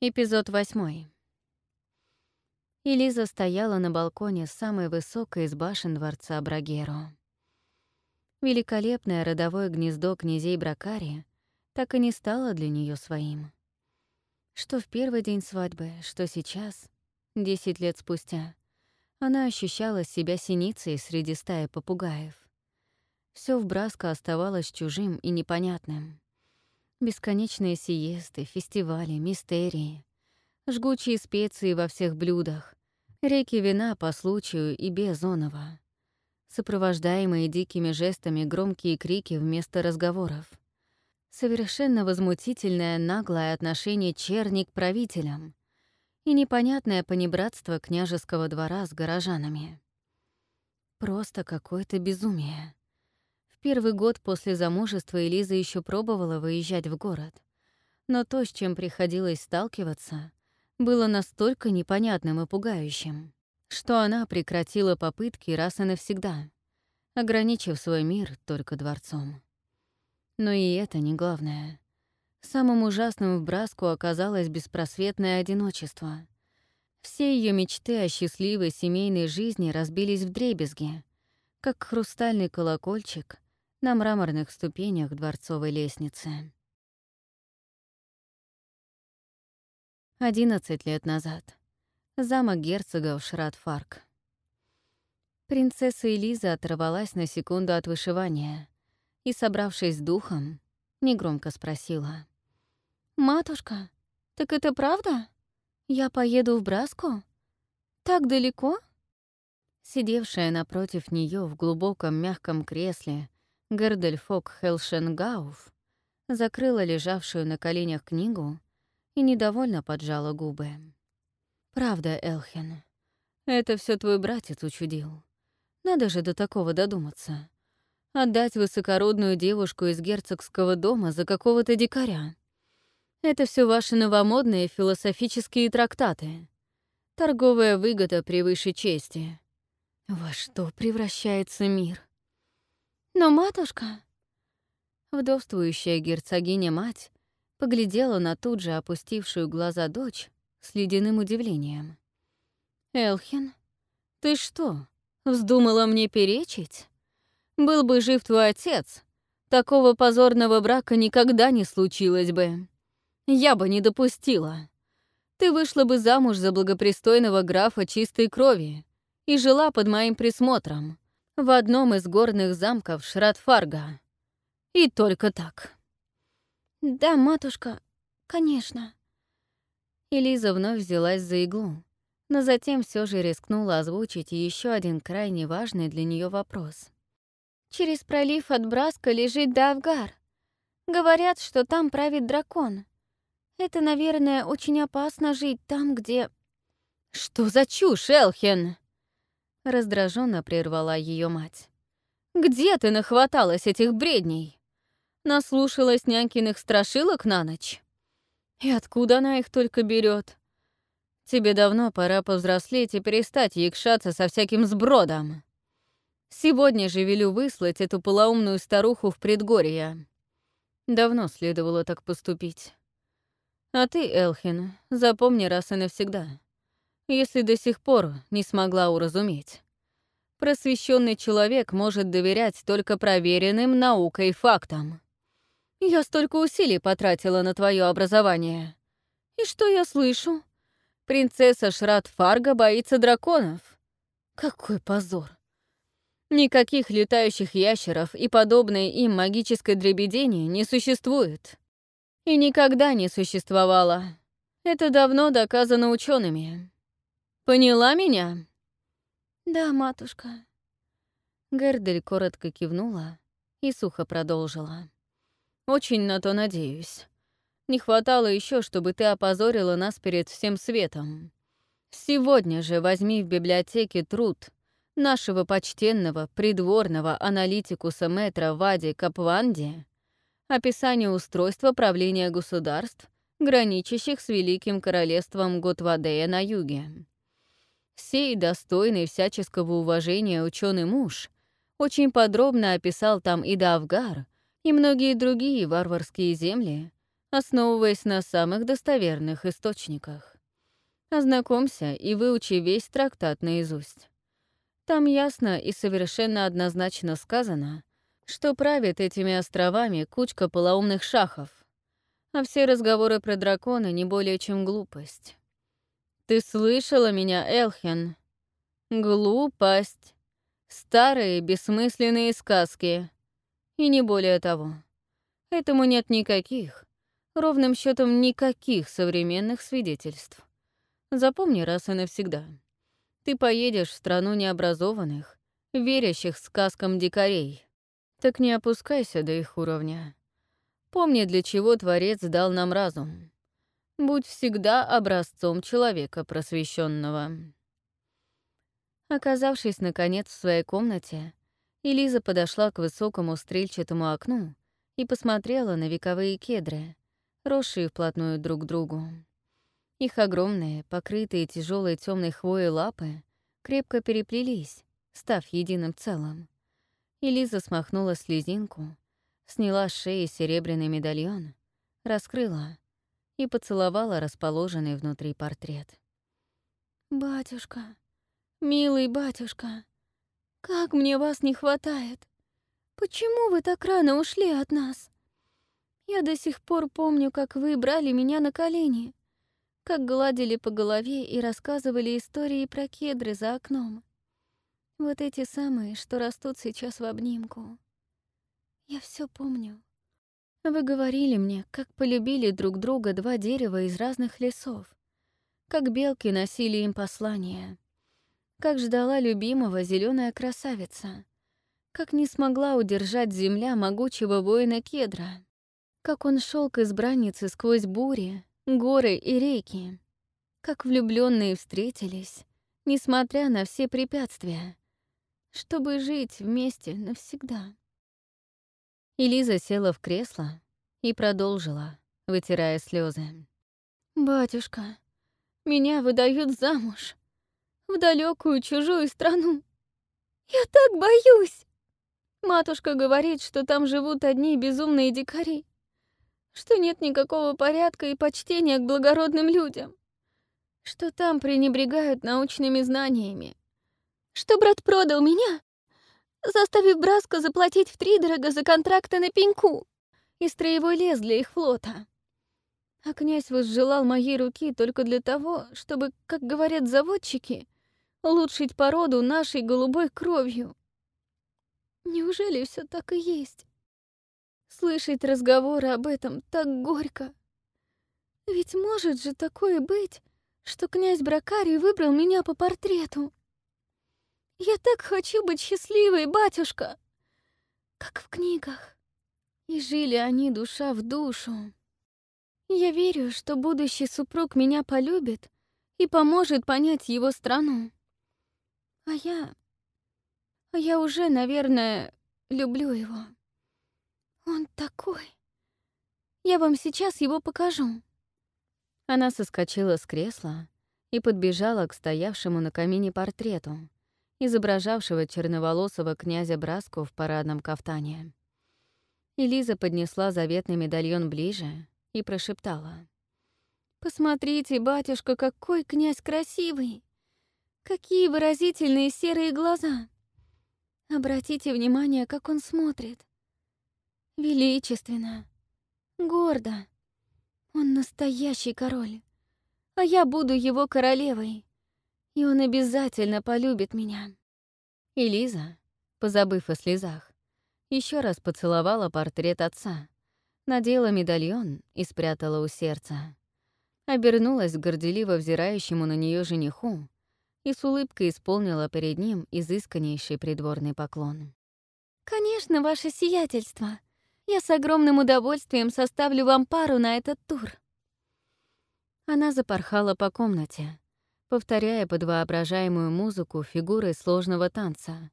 Эпизод восьмой. Элиза стояла на балконе самой высокой из башен дворца Брагеро. Великолепное родовое гнездо князей Бракари так и не стало для нее своим. Что в первый день свадьбы, что сейчас, десять лет спустя, она ощущала себя синицей среди стаи попугаев. Все в Браско оставалось чужим и непонятным. Бесконечные сиесты, фестивали, мистерии, жгучие специи во всех блюдах, реки вина по случаю и без оного, сопровождаемые дикими жестами громкие крики вместо разговоров, совершенно возмутительное наглое отношение черни к правителям и непонятное понебратство княжеского двора с горожанами. Просто какое-то безумие. Первый год после замужества Элиза еще пробовала выезжать в город. Но то, с чем приходилось сталкиваться, было настолько непонятным и пугающим, что она прекратила попытки раз и навсегда, ограничив свой мир только дворцом. Но и это не главное. Самым ужасным в Браску оказалось беспросветное одиночество. Все ее мечты о счастливой семейной жизни разбились в дребезги, как хрустальный колокольчик — на мраморных ступенях дворцовой лестницы. Одиннадцать лет назад. Замок герцогов Шратфарк. Принцесса Элиза оторвалась на секунду от вышивания и, собравшись с духом, негромко спросила. «Матушка, так это правда? Я поеду в Браску? Так далеко?» Сидевшая напротив нее в глубоком мягком кресле Гердельфок Хелшенгауф закрыла лежавшую на коленях книгу и недовольно поджала губы. «Правда, Элхен, это все твой братец учудил. Надо же до такого додуматься. Отдать высокородную девушку из герцогского дома за какого-то дикаря. Это все ваши новомодные философические трактаты. Торговая выгода превыше чести. Во что превращается мир? Но матушка... Вдовствующая герцогиня-мать поглядела на тут же опустившую глаза дочь с ледяным удивлением. «Элхин, ты что, вздумала мне перечить? Был бы жив твой отец, такого позорного брака никогда не случилось бы. Я бы не допустила. Ты вышла бы замуж за благопристойного графа чистой крови и жила под моим присмотром, в одном из горных замков Шратфарга. И только так. «Да, матушка, конечно». Элиза вновь взялась за иглу, но затем все же рискнула озвучить еще один крайне важный для нее вопрос. «Через пролив от Браска лежит Давгар. Говорят, что там правит дракон. Это, наверное, очень опасно жить там, где...» «Что за чушь, Элхен?» Раздраженно прервала ее мать. «Где ты нахваталась этих бредней? Наслушалась нянькиных страшилок на ночь? И откуда она их только берет? Тебе давно пора повзрослеть и перестать якшаться со всяким сбродом. Сегодня же велю выслать эту полоумную старуху в предгорье. Давно следовало так поступить. А ты, Элхин, запомни раз и навсегда если до сих пор не смогла уразуметь. Просвещенный человек может доверять только проверенным наукой фактам. Я столько усилий потратила на твое образование. И что я слышу? Принцесса Шрат Фарга боится драконов. Какой позор. Никаких летающих ящеров и подобной им магической дребедени не существует. И никогда не существовало. Это давно доказано учеными. Поняла меня?» «Да, матушка». Гердель коротко кивнула и сухо продолжила. «Очень на то надеюсь. Не хватало еще, чтобы ты опозорила нас перед всем светом. Сегодня же возьми в библиотеке труд нашего почтенного придворного аналитикуса Метра Вади Капванди описание устройства правления государств, граничащих с Великим Королевством Готвадея на юге. Сей достойный всяческого уважения ученый муж очень подробно описал там и Давгар, и многие другие варварские земли, основываясь на самых достоверных источниках. Ознакомься и выучи весь трактат наизусть. Там ясно и совершенно однозначно сказано, что правит этими островами кучка полоумных шахов, а все разговоры про дракона не более чем глупость. Ты слышала меня, Элхен? Глупость. Старые бессмысленные сказки. И не более того. Этому нет никаких, ровным счетом никаких современных свидетельств. Запомни раз и навсегда. Ты поедешь в страну необразованных, верящих сказкам дикарей. Так не опускайся до их уровня. Помни, для чего Творец дал нам разум. Будь всегда образцом человека просвещенного. Оказавшись, наконец, в своей комнате, Элиза подошла к высокому стрельчатому окну и посмотрела на вековые кедры, росшие вплотную друг к другу. Их огромные, покрытые тяжелой темной хвоей лапы крепко переплелись, став единым целым. И Лиза смахнула слезинку, сняла с шеи серебряный медальон, раскрыла и поцеловала расположенный внутри портрет. «Батюшка, милый батюшка, как мне вас не хватает! Почему вы так рано ушли от нас? Я до сих пор помню, как вы брали меня на колени, как гладили по голове и рассказывали истории про кедры за окном. Вот эти самые, что растут сейчас в обнимку. Я все помню. Вы говорили мне, как полюбили друг друга два дерева из разных лесов, как белки носили им послания, как ждала любимого зеленая красавица, как не смогла удержать земля могучего воина кедра, как он шел к избраннице сквозь бури, горы и реки. Как влюбленные встретились, несмотря на все препятствия, чтобы жить вместе навсегда. Элиза села в кресло и продолжила, вытирая слезы. «Батюшка, меня выдают замуж в далекую чужую страну. Я так боюсь! Матушка говорит, что там живут одни безумные дикари что нет никакого порядка и почтения к благородным людям, что там пренебрегают научными знаниями, что брат продал меня, заставив Браска заплатить втридорого за контракты на пеньку и строевой лес для их флота. А князь возжелал моей руки только для того, чтобы, как говорят заводчики, улучшить породу нашей голубой кровью. Неужели все так и есть? Слышать разговоры об этом так горько. Ведь может же такое быть, что князь Бракарий выбрал меня по портрету. Я так хочу быть счастливой, батюшка, как в книгах. И жили они душа в душу. Я верю, что будущий супруг меня полюбит и поможет понять его страну. А я... А я уже, наверное, люблю его. Он такой. Я вам сейчас его покажу. Она соскочила с кресла и подбежала к стоявшему на камине портрету, изображавшего черноволосого князя Браску в парадном кафтане. Элиза поднесла заветный медальон ближе и прошептала. «Посмотрите, батюшка, какой князь красивый! Какие выразительные серые глаза! Обратите внимание, как он смотрит. Величественно, гордо. Он настоящий король, а я буду его королевой, и он обязательно полюбит меня. И Лиза, позабыв о слезах, еще раз поцеловала портрет отца, надела медальон и спрятала у сердца. Обернулась горделиво взирающему на нее жениху и с улыбкой исполнила перед ним изысканнейший придворный поклон. «Конечно, ваше сиятельство!» Я с огромным удовольствием составлю вам пару на этот тур». Она запорхала по комнате, повторяя под воображаемую музыку фигуры сложного танца.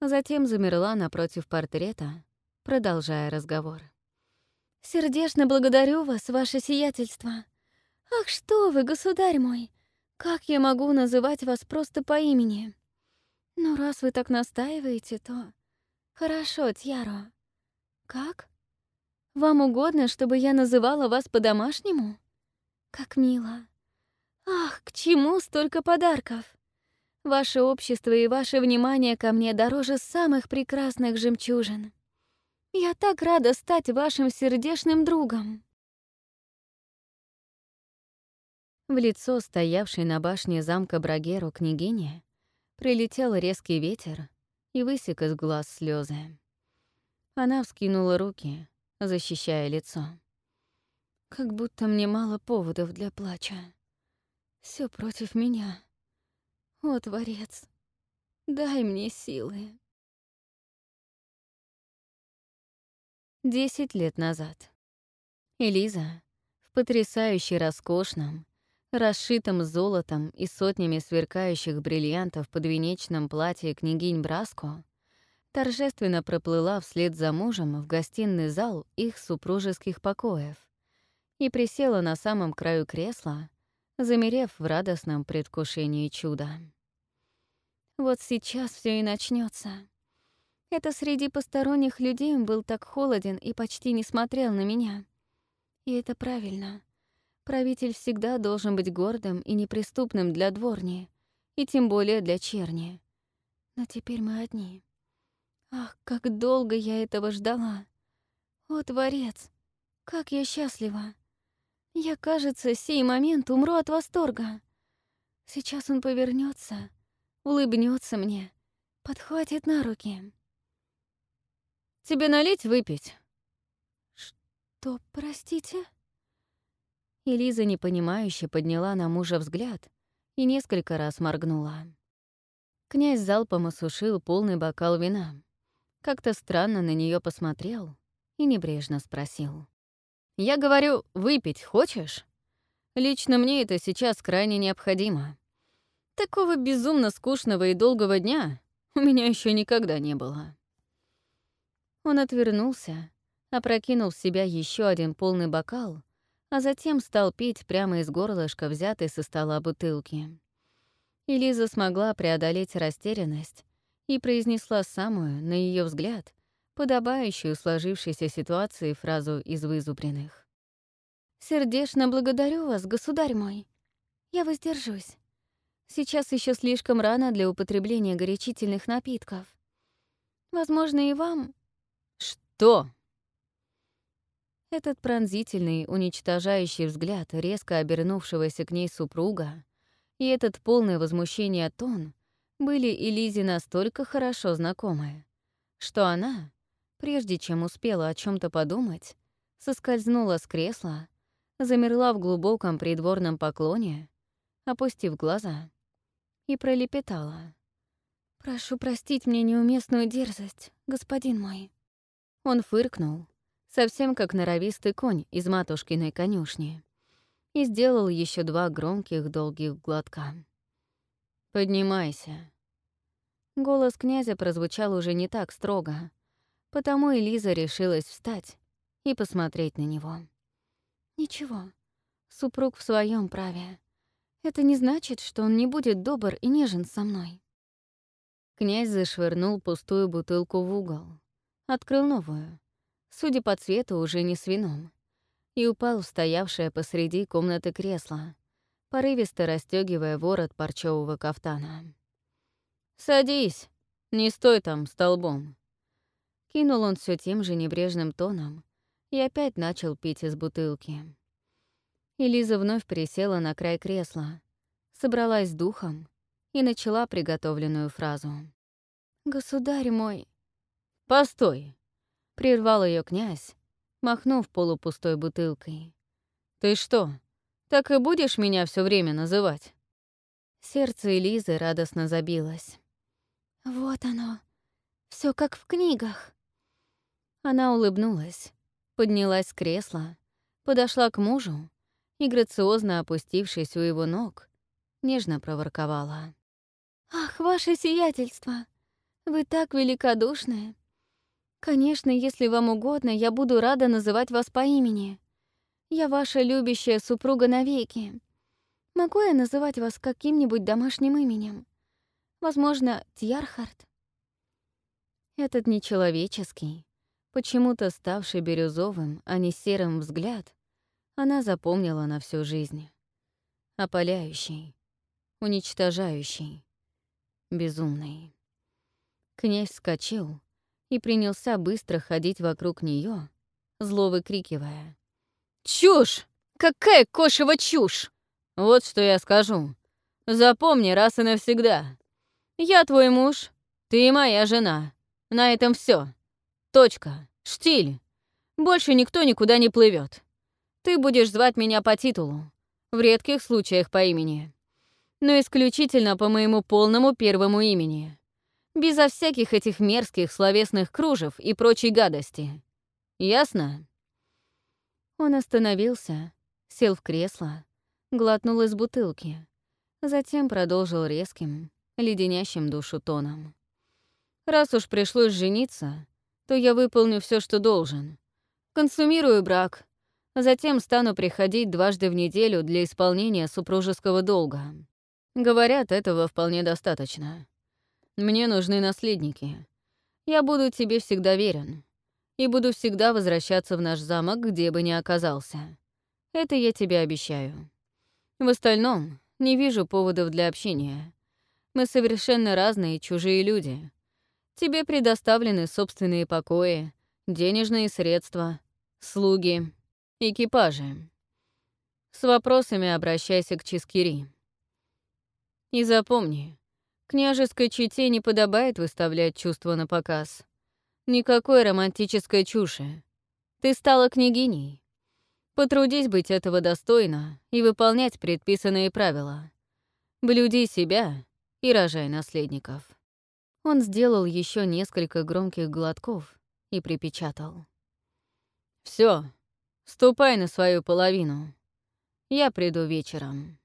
Затем замерла напротив портрета, продолжая разговор. «Сердечно благодарю вас, ваше сиятельство. Ах, что вы, государь мой! Как я могу называть вас просто по имени? Ну, раз вы так настаиваете, то... Хорошо, Тьяро. Как? Вам угодно, чтобы я называла вас по-домашнему? Как мило. Ах, к чему столько подарков? Ваше общество и ваше внимание ко мне дороже самых прекрасных жемчужин. Я так рада стать вашим сердечным другом. В лицо стоявшей на башне замка Брагеру княгини прилетел резкий ветер и высек из глаз слезы. Она вскинула руки, защищая лицо. Как будто мне мало поводов для плача. Все против меня. О, Творец, дай мне силы. Десять лет назад. Элиза в потрясающе роскошном, расшитом золотом и сотнями сверкающих бриллиантов подвенечном платье княгинь Браско торжественно проплыла вслед за мужем в гостиный зал их супружеских покоев и присела на самом краю кресла, замерев в радостном предвкушении чуда. Вот сейчас все и начнется. Это среди посторонних людей он был так холоден и почти не смотрел на меня. И это правильно. Правитель всегда должен быть гордым и неприступным для дворни, и тем более для черни. Но теперь мы одни. Ах, как долго я этого ждала. О, Творец, как я счастлива. Я, кажется, сей момент умру от восторга. Сейчас он повернется, улыбнется мне, подхватит на руки. «Тебе налить выпить?» «Что, простите?» Элиза непонимающе подняла на мужа взгляд и несколько раз моргнула. Князь залпом осушил полный бокал вина как-то странно на нее посмотрел и небрежно спросил. «Я говорю, выпить хочешь? Лично мне это сейчас крайне необходимо. Такого безумно скучного и долгого дня у меня еще никогда не было». Он отвернулся, опрокинул в себя еще один полный бокал, а затем стал пить прямо из горлышка, взятой со стола бутылки. И смогла преодолеть растерянность и произнесла самую, на ее взгляд, подобающую сложившейся ситуации фразу из вызубренных. «Сердечно благодарю вас, государь мой. Я воздержусь. Сейчас еще слишком рано для употребления горячительных напитков. Возможно, и вам...» «Что?» Этот пронзительный, уничтожающий взгляд резко обернувшегося к ней супруга и этот полное возмущение тон были и Лизе настолько хорошо знакомы, что она, прежде чем успела о чем то подумать, соскользнула с кресла, замерла в глубоком придворном поклоне, опустив глаза, и пролепетала. «Прошу простить мне неуместную дерзость, господин мой». Он фыркнул, совсем как норовистый конь из матушкиной конюшни, и сделал еще два громких долгих глотка. «Поднимайся». Голос князя прозвучал уже не так строго, потому Элиза решилась встать и посмотреть на него. «Ничего, супруг в своем праве. Это не значит, что он не будет добр и нежен со мной». Князь зашвырнул пустую бутылку в угол, открыл новую, судя по цвету, уже не с вином, и упал в стоявшее посреди комнаты кресло, порывисто расстегивая ворот парчевого кафтана. «Садись, не стой там столбом». Кинул он все тем же небрежным тоном и опять начал пить из бутылки. Элиза вновь присела на край кресла, собралась с духом и начала приготовленную фразу. «Государь мой...» «Постой!» — прервал ее князь, махнув полупустой бутылкой. «Ты что, так и будешь меня все время называть?» Сердце Элизы радостно забилось. «Вот оно, все как в книгах». Она улыбнулась, поднялась с кресла, подошла к мужу и, грациозно опустившись у его ног, нежно проворковала. «Ах, ваше сиятельство! Вы так великодушны! Конечно, если вам угодно, я буду рада называть вас по имени. Я ваша любящая супруга навеки. Могу я называть вас каким-нибудь домашним именем? Возможно, Тьярхард?» Этот нечеловеческий, Почему-то ставший бирюзовым, а не серым взгляд, она запомнила на всю жизнь. Опаляющий, уничтожающий, безумный. Князь вскочил и принялся быстро ходить вокруг нее, зло выкрикивая. «Чушь! Какая кошева чушь! Вот что я скажу. Запомни раз и навсегда. Я твой муж, ты моя жена. На этом все. Точка. Штиль. Больше никто никуда не плывет. Ты будешь звать меня по титулу. В редких случаях по имени. Но исключительно по моему полному первому имени. Безо всяких этих мерзких словесных кружев и прочей гадости. Ясно? Он остановился, сел в кресло, глотнул из бутылки, затем продолжил резким, леденящим душу тоном. «Раз уж пришлось жениться, то я выполню все, что должен. Консумирую брак, затем стану приходить дважды в неделю для исполнения супружеского долга. Говорят, этого вполне достаточно. Мне нужны наследники. Я буду тебе всегда верен и буду всегда возвращаться в наш замок, где бы ни оказался. Это я тебе обещаю. В остальном не вижу поводов для общения. Мы совершенно разные чужие люди. Тебе предоставлены собственные покои, денежные средства, слуги, экипажи. С вопросами обращайся к Чискири. И запомни, княжеской чете не подобает выставлять чувства на показ. Никакой романтической чуши. Ты стала княгиней. Потрудись быть этого достойно и выполнять предписанные правила. Блюди себя и рожай наследников. Он сделал еще несколько громких глотков и припечатал. Все, ступай на свою половину. Я приду вечером.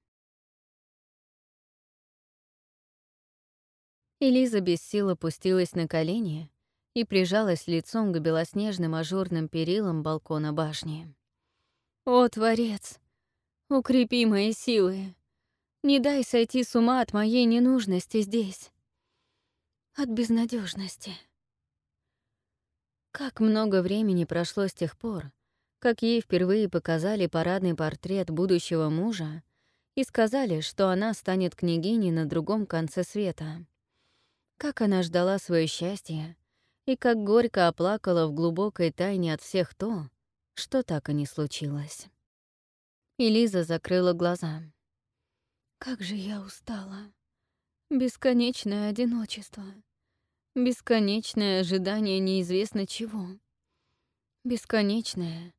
Элиза без сил опустилась на колени и прижалась лицом к белоснежным ажурным перилам балкона башни. «О, Творец, укрепи мои силы! Не дай сойти с ума от моей ненужности здесь!» От безнадежности. Как много времени прошло с тех пор, как ей впервые показали парадный портрет будущего мужа и сказали, что она станет княгиней на другом конце света. Как она ждала свое счастье и как горько оплакала в глубокой тайне от всех то, что так и не случилось. И Лиза закрыла глаза. «Как же я устала!» Бесконечное одиночество. Бесконечное ожидание неизвестно чего. Бесконечная,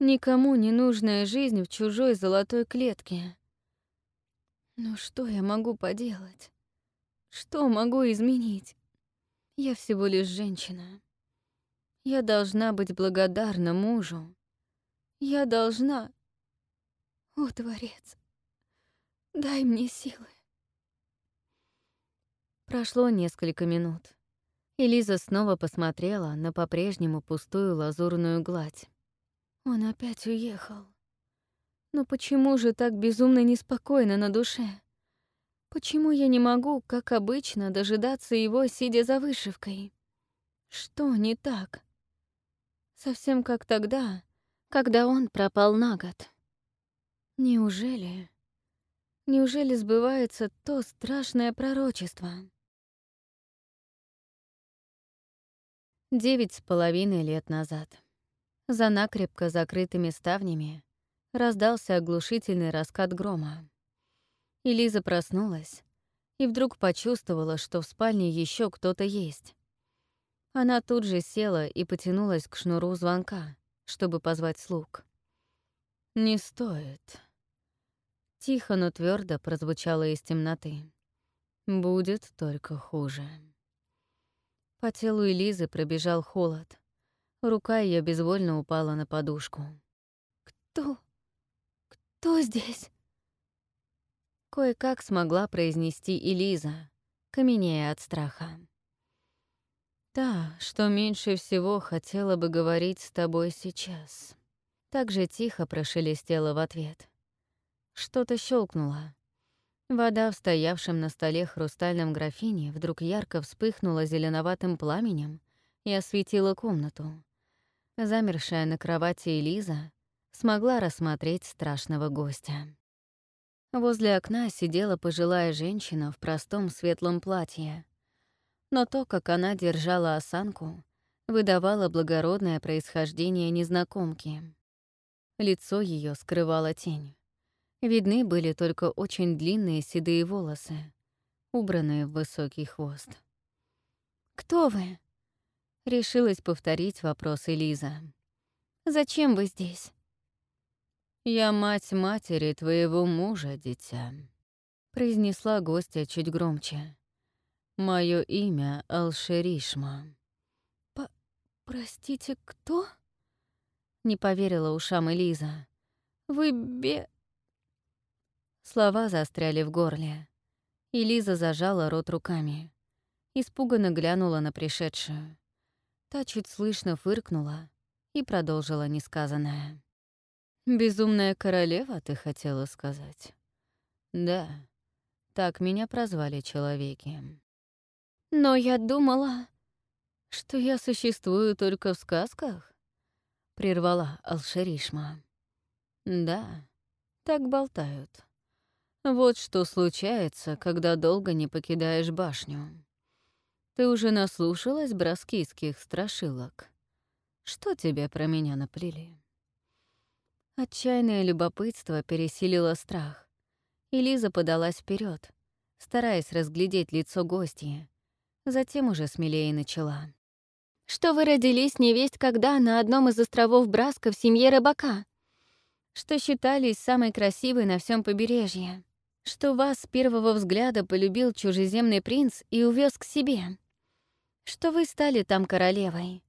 никому не нужная жизнь в чужой золотой клетке. Но что я могу поделать? Что могу изменить? Я всего лишь женщина. Я должна быть благодарна мужу. Я должна... О, Творец, дай мне силы. Прошло несколько минут. И снова посмотрела на по-прежнему пустую лазурную гладь. Он опять уехал. Но почему же так безумно неспокойно на душе? Почему я не могу, как обычно, дожидаться его, сидя за вышивкой? Что не так? Совсем как тогда, когда он пропал на год. Неужели... Неужели сбывается то страшное пророчество? Девять с половиной лет назад. За накрепко закрытыми ставнями раздался оглушительный раскат грома. И Лиза проснулась и вдруг почувствовала, что в спальне еще кто-то есть. Она тут же села и потянулась к шнуру звонка, чтобы позвать слуг. «Не стоит». Тихо, но твердо прозвучало из темноты. «Будет только хуже». По телу Элизы пробежал холод. Рука ее безвольно упала на подушку. «Кто? Кто здесь?» Кое-как смогла произнести Элиза, каменея от страха. «Та, что меньше всего хотела бы говорить с тобой сейчас». Так же тихо прошелестела в ответ. Что-то щелкнуло. Вода в стоявшем на столе хрустальном графине вдруг ярко вспыхнула зеленоватым пламенем и осветила комнату, Замершая на кровати Элиза смогла рассмотреть страшного гостя. Возле окна сидела пожилая женщина в простом светлом платье. Но то, как она держала осанку, выдавало благородное происхождение незнакомки. Лицо ее скрывала тень. Видны были только очень длинные седые волосы, убранные в высокий хвост. «Кто вы?» — решилась повторить вопрос Элиза. «Зачем вы здесь?» «Я мать матери твоего мужа, дитя», — произнесла гостья чуть громче. Мое имя Алшеришма». П «Простите, кто?» — не поверила ушам Элиза. «Вы бе...» Слова застряли в горле. Элиза зажала рот руками. Испуганно глянула на пришедшую. Та чуть слышно фыркнула и продолжила несказанное. «Безумная королева, ты хотела сказать?» «Да, так меня прозвали человеки». «Но я думала, что я существую только в сказках», — прервала Алшеришма. «Да, так болтают. Вот что случается, когда долго не покидаешь башню. Ты уже наслушалась броскийских страшилок? Что тебе про меня наплели?» Отчаянное любопытство пересилило страх. И Лиза подалась вперед, стараясь разглядеть лицо гостья. Затем уже смелее начала. «Что вы родились невесть когда на одном из островов Браска в семье рыбака? Что считались самой красивой на всем побережье? Что вас с первого взгляда полюбил чужеземный принц и увез к себе? Что вы стали там королевой?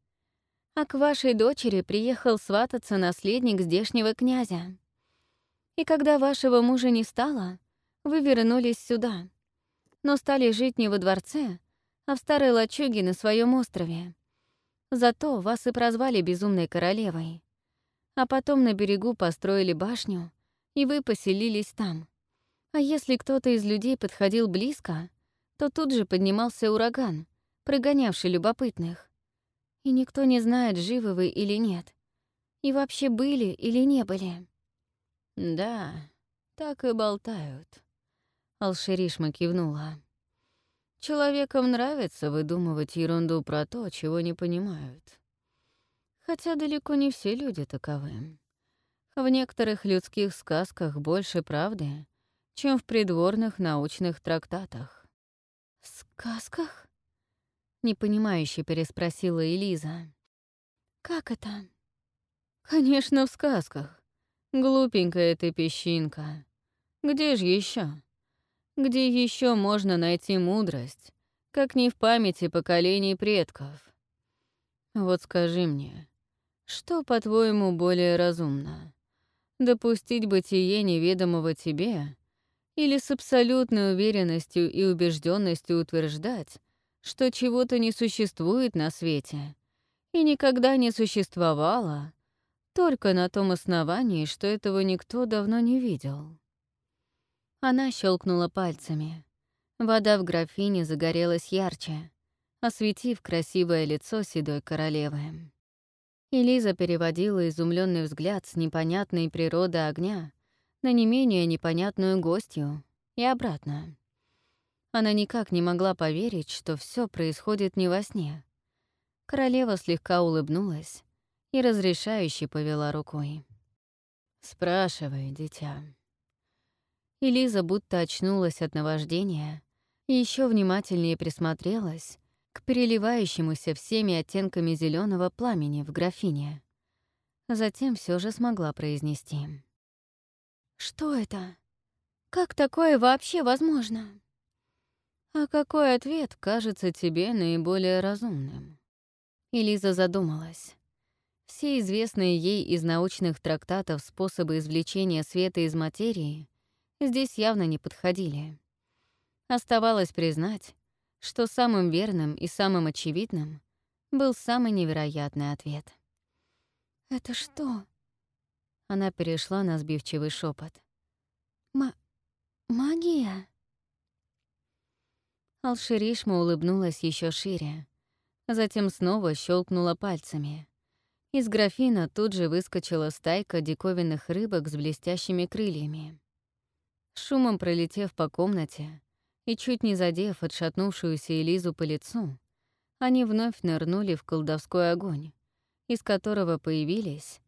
а к вашей дочери приехал свататься наследник здешнего князя. И когда вашего мужа не стало, вы вернулись сюда, но стали жить не во дворце, а в старой лачуге на своем острове. Зато вас и прозвали Безумной Королевой. А потом на берегу построили башню, и вы поселились там. А если кто-то из людей подходил близко, то тут же поднимался ураган, прогонявший любопытных. И никто не знает, живы вы или нет. И вообще были или не были. Да, так и болтают. Алшеришма кивнула. Человекам нравится выдумывать ерунду про то, чего не понимают. Хотя далеко не все люди таковы. В некоторых людских сказках больше правды, чем в придворных научных трактатах. «Сказках?» непонимающе переспросила Элиза. Как это? Конечно, в сказках. Глупенькая ты песчинка. Где же еще? Где еще можно найти мудрость, как не в памяти поколений предков? Вот скажи мне, что, по-твоему, более разумно? Допустить бытие неведомого тебе или с абсолютной уверенностью и убежденностью утверждать, что чего-то не существует на свете и никогда не существовало, только на том основании, что этого никто давно не видел. Она щелкнула пальцами. Вода в графине загорелась ярче, осветив красивое лицо седой королевы. Элиза переводила изумленный взгляд с непонятной природы огня на не менее непонятную гостью и обратно. Она никак не могла поверить, что все происходит не во сне. Королева слегка улыбнулась и разрешающе повела рукой. «Спрашивай, дитя». Элиза будто очнулась от наваждения и еще внимательнее присмотрелась к переливающемуся всеми оттенками зеленого пламени в графине. Затем все же смогла произнести. «Что это? Как такое вообще возможно?» «А какой ответ кажется тебе наиболее разумным?» Элиза задумалась. Все известные ей из научных трактатов способы извлечения света из материи здесь явно не подходили. Оставалось признать, что самым верным и самым очевидным был самый невероятный ответ. «Это что?» Она перешла на сбивчивый шепот. «Ма... магия?» Алширишма улыбнулась еще шире, затем снова щелкнула пальцами. Из графина тут же выскочила стайка диковинных рыбок с блестящими крыльями. Шумом пролетев по комнате и чуть не задев отшатнувшуюся Элизу по лицу, они вновь нырнули в колдовской огонь, из которого появились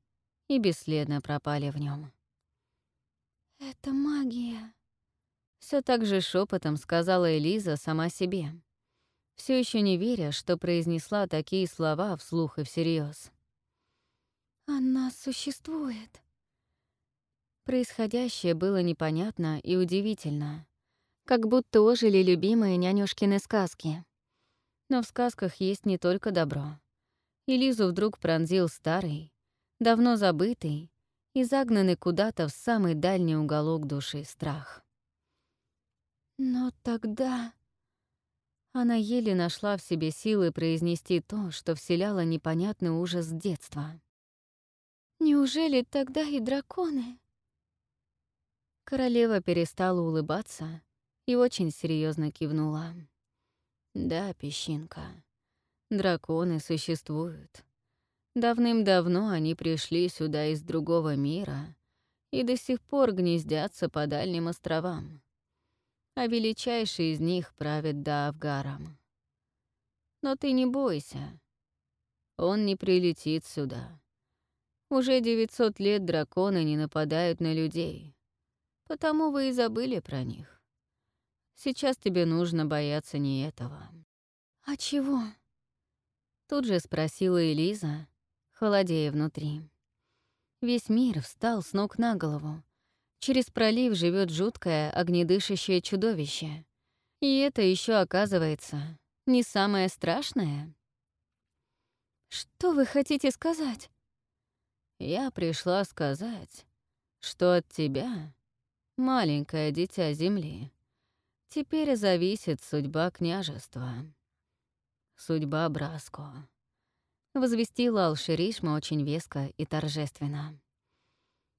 и бесследно пропали в нем. «Это магия», — все так же шепотом сказала Элиза сама себе, все еще не веря, что произнесла такие слова вслух и всерьез. «Она существует». Происходящее было непонятно и удивительно, как будто ожили любимые нянюшкины сказки. Но в сказках есть не только добро. И Лизу вдруг пронзил старый, давно забытый и загнанный куда-то в самый дальний уголок души страх. Но тогда... Она еле нашла в себе силы произнести то, что вселяло непонятный ужас детства. «Неужели тогда и драконы?» Королева перестала улыбаться и очень серьезно кивнула. «Да, песчинка, драконы существуют. Давным-давно они пришли сюда из другого мира и до сих пор гнездятся по дальним островам. А величайший из них правит Даавгаром. Но ты не бойся, он не прилетит сюда. Уже 900 лет драконы не нападают на людей, потому вы и забыли про них. Сейчас тебе нужно бояться не этого. «А чего?» Тут же спросила Элиза, холодея внутри. Весь мир встал с ног на голову. Через пролив живет жуткое огнедышащее чудовище. И это еще оказывается не самое страшное. «Что вы хотите сказать?» «Я пришла сказать, что от тебя, маленькое дитя Земли, теперь зависит судьба княжества, судьба Браско». Возвестила Алширишма очень веско и торжественно.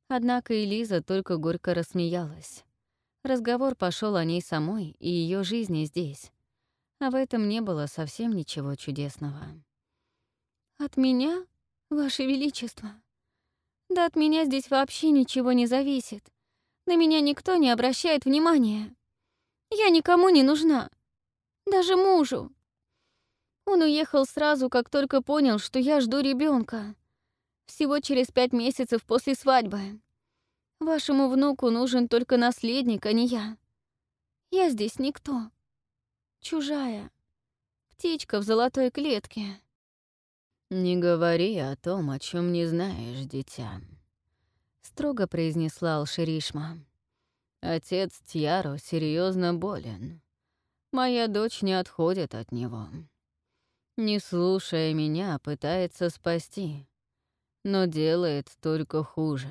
Однако Элиза только горько рассмеялась. Разговор пошел о ней самой и ее жизни здесь. А в этом не было совсем ничего чудесного. «От меня, Ваше Величество? Да от меня здесь вообще ничего не зависит. На меня никто не обращает внимания. Я никому не нужна. Даже мужу. Он уехал сразу, как только понял, что я жду ребенка. Всего через пять месяцев после свадьбы. Вашему внуку нужен только наследник, а не я. Я здесь никто. Чужая. Птичка в золотой клетке. «Не говори о том, о чем не знаешь, дитя», — строго произнесла Алширишма. «Отец Тьяро серьезно болен. Моя дочь не отходит от него не слушая меня, пытается спасти, но делает только хуже.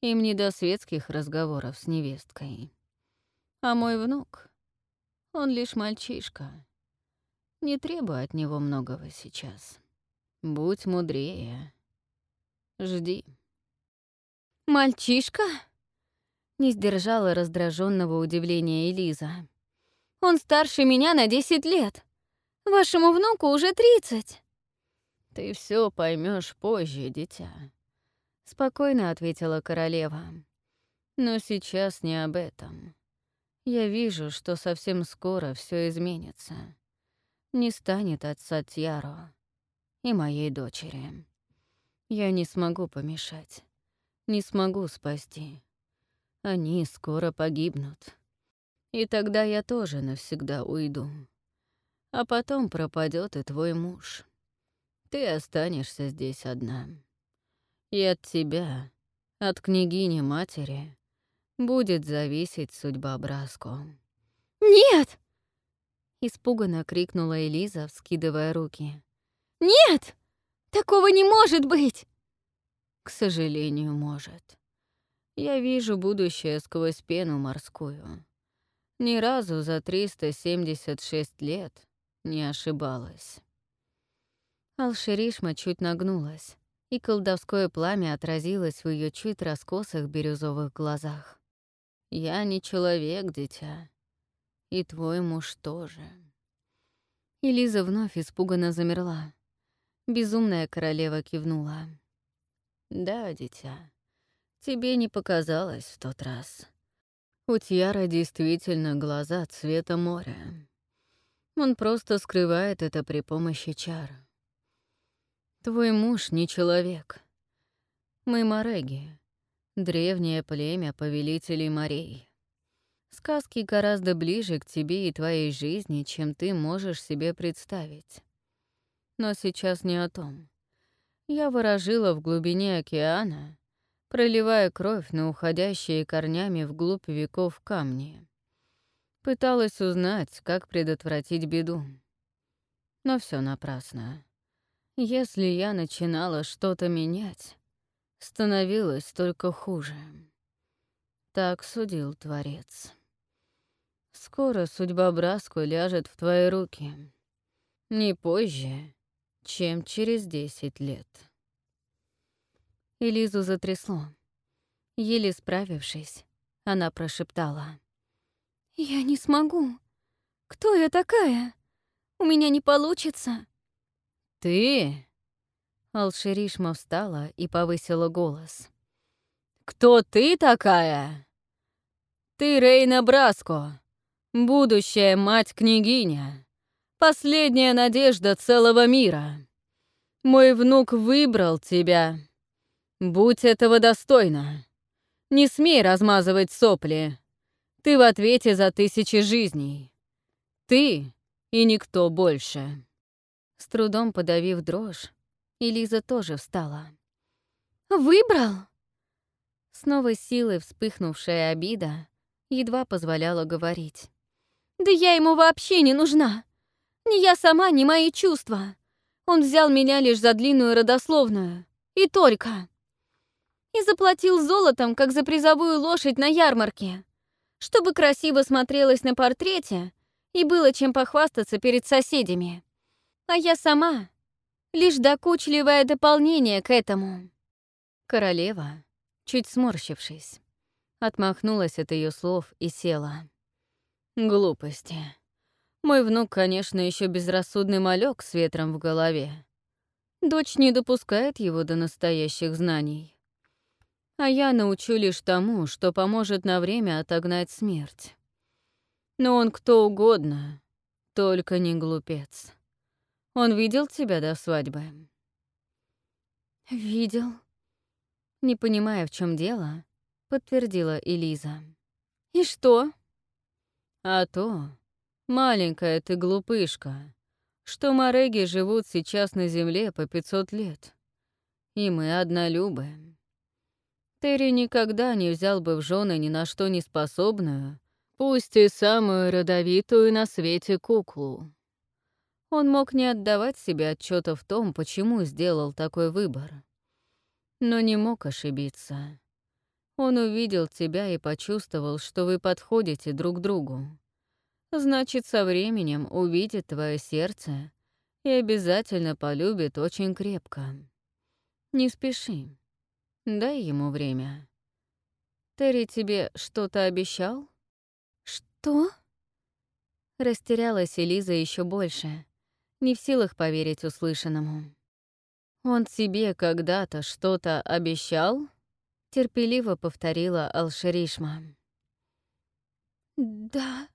Им не до светских разговоров с невесткой. А мой внук, он лишь мальчишка. Не требуй от него многого сейчас. Будь мудрее. Жди. «Мальчишка?» — не сдержала раздраженного удивления Элиза. «Он старше меня на десять лет. Вашему внуку уже тридцать. Ты все поймешь позже, дитя, спокойно ответила королева. Но сейчас не об этом. Я вижу, что совсем скоро все изменится. Не станет отца Тьяро и моей дочери. Я не смогу помешать, не смогу спасти. Они скоро погибнут. И тогда я тоже навсегда уйду а потом пропадет и твой муж. Ты останешься здесь одна. И от тебя, от княгини-матери, будет зависеть судьба Браско. «Нет!» — испуганно крикнула Элиза, вскидывая руки. «Нет! Такого не может быть!» «К сожалению, может. Я вижу будущее сквозь пену морскую. Ни разу за 376 лет не ошибалась. Алширишма чуть нагнулась, и колдовское пламя отразилось в ее чуть раскосых бирюзовых глазах. «Я не человек, дитя. И твой муж тоже». И Лиза вновь испуганно замерла. Безумная королева кивнула. «Да, дитя, тебе не показалось в тот раз. У Тьяра действительно глаза цвета моря. Он просто скрывает это при помощи чар. Твой муж не человек. Мы мореги, древнее племя повелителей морей. Сказки гораздо ближе к тебе и твоей жизни, чем ты можешь себе представить. Но сейчас не о том. Я ворожила в глубине океана, проливая кровь на уходящие корнями вглубь веков камни. Пыталась узнать, как предотвратить беду. Но все напрасно. Если я начинала что-то менять, становилось только хуже. Так судил Творец. Скоро судьба Браску ляжет в твои руки. Не позже, чем через десять лет. Элизу затрясло. Еле справившись, она прошептала. «Я не смогу. Кто я такая? У меня не получится». «Ты?» Алширишма встала и повысила голос. «Кто ты такая?» «Ты Рейна Браско, будущая мать-княгиня, последняя надежда целого мира. Мой внук выбрал тебя. Будь этого достойна. Не смей размазывать сопли. Ты в ответе за тысячи жизней. Ты и никто больше». С трудом подавив дрожь, Элиза тоже встала. «Выбрал?» С новой силой вспыхнувшая обида едва позволяла говорить. «Да я ему вообще не нужна. Ни я сама, ни мои чувства. Он взял меня лишь за длинную родословную. И только. И заплатил золотом, как за призовую лошадь на ярмарке. Чтобы красиво смотрелось на портрете и было чем похвастаться перед соседями. А я сама — лишь докучливое дополнение к этому. Королева, чуть сморщившись, отмахнулась от ее слов и села. Глупости. Мой внук, конечно, еще безрассудный малек с ветром в голове. Дочь не допускает его до настоящих знаний. А я научу лишь тому, что поможет на время отогнать смерть. Но он кто угодно, только не глупец. Он видел тебя до свадьбы? Видел. Не понимая, в чем дело, подтвердила Элиза. И что? А то, Маленькая ты глупышка, что мореги живут сейчас на Земле по 500 лет. И мы однолюбы. Терри никогда не взял бы в жены ни на что не способную, пусть и самую родовитую на свете куклу. Он мог не отдавать себе отчета в том, почему сделал такой выбор. Но не мог ошибиться. Он увидел тебя и почувствовал, что вы подходите друг другу. Значит, со временем увидит твое сердце и обязательно полюбит очень крепко. Не спеши. Дай ему время. Терри тебе что-то обещал? Что? Растерялась Элиза еще больше, не в силах поверить услышанному. Он тебе когда-то что-то обещал? Терпеливо повторила Алшеришма. Да.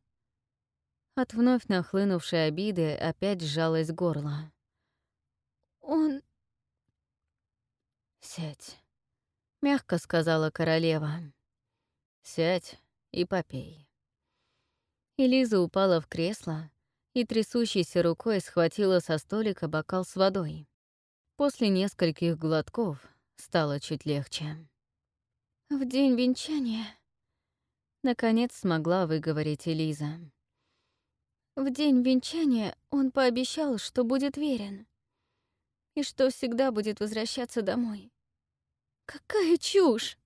От вновь нахлынувшей обиды опять сжалось горло. «Он...» «Сядь», — мягко сказала королева. «Сядь и попей». Элиза упала в кресло и трясущейся рукой схватила со столика бокал с водой. После нескольких глотков стало чуть легче. «В день венчания...» Наконец смогла выговорить Элиза. В день венчания он пообещал, что будет верен и что всегда будет возвращаться домой. Какая чушь!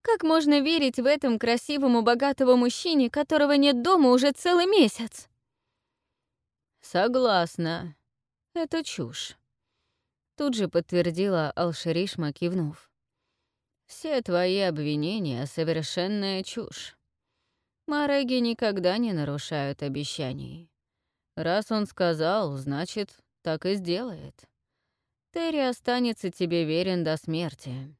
Как можно верить в этом красивому, богатого мужчине, которого нет дома уже целый месяц? Согласна. Это чушь. Тут же подтвердила Алширишма, кивнув. Все твои обвинения — совершенная чушь. Мареги никогда не нарушают обещаний. Раз он сказал, значит, так и сделает. Терри останется тебе верен до смерти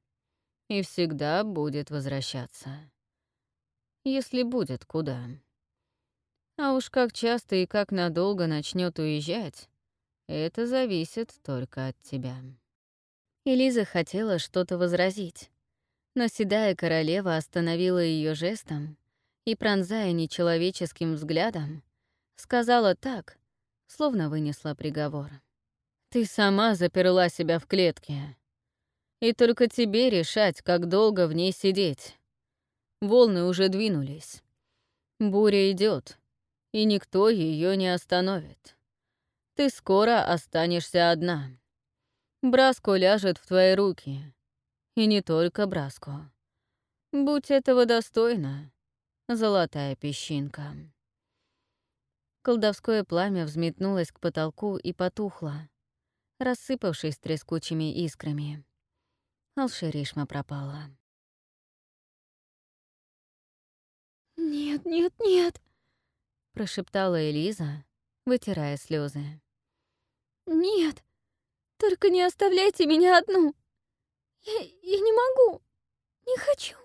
и всегда будет возвращаться. Если будет куда. А уж как часто и как надолго начнет уезжать, это зависит только от тебя. Элиза хотела что-то возразить, но седая королева остановила ее жестом и, пронзая нечеловеческим взглядом, сказала так, словно вынесла приговор. «Ты сама заперла себя в клетке. И только тебе решать, как долго в ней сидеть. Волны уже двинулись. Буря идет, и никто ее не остановит. Ты скоро останешься одна. Браско ляжет в твои руки. И не только Браско. Будь этого достойна, золотая песчинка. Колдовское пламя взметнулось к потолку и потухло, рассыпавшись трескучими искрами. Алшеришма пропала. «Нет, нет, нет!» — прошептала Элиза, вытирая слезы. «Нет, только не оставляйте меня одну. Я, я не могу, не хочу.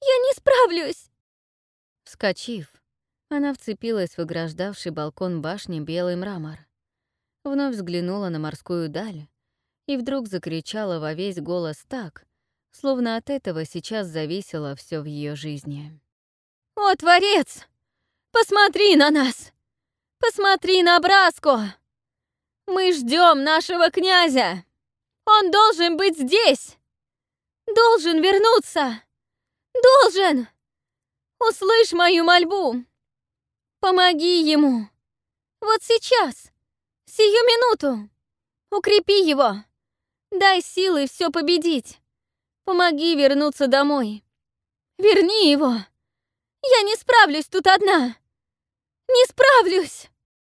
Я не справлюсь!» Вскочив, она вцепилась в ограждавший балкон башни белый мрамор, вновь взглянула на морскую даль и вдруг закричала во весь голос так, словно от этого сейчас зависело все в ее жизни. «О, Творец! Посмотри на нас! Посмотри на Браско! Мы ждем нашего князя! Он должен быть здесь! Должен вернуться! Должен! Услышь мою мольбу! Помоги ему! Вот сейчас! Сию минуту! Укрепи его! Дай силы все победить! Помоги вернуться домой! Верни его! Я не справлюсь тут одна! Не справлюсь!»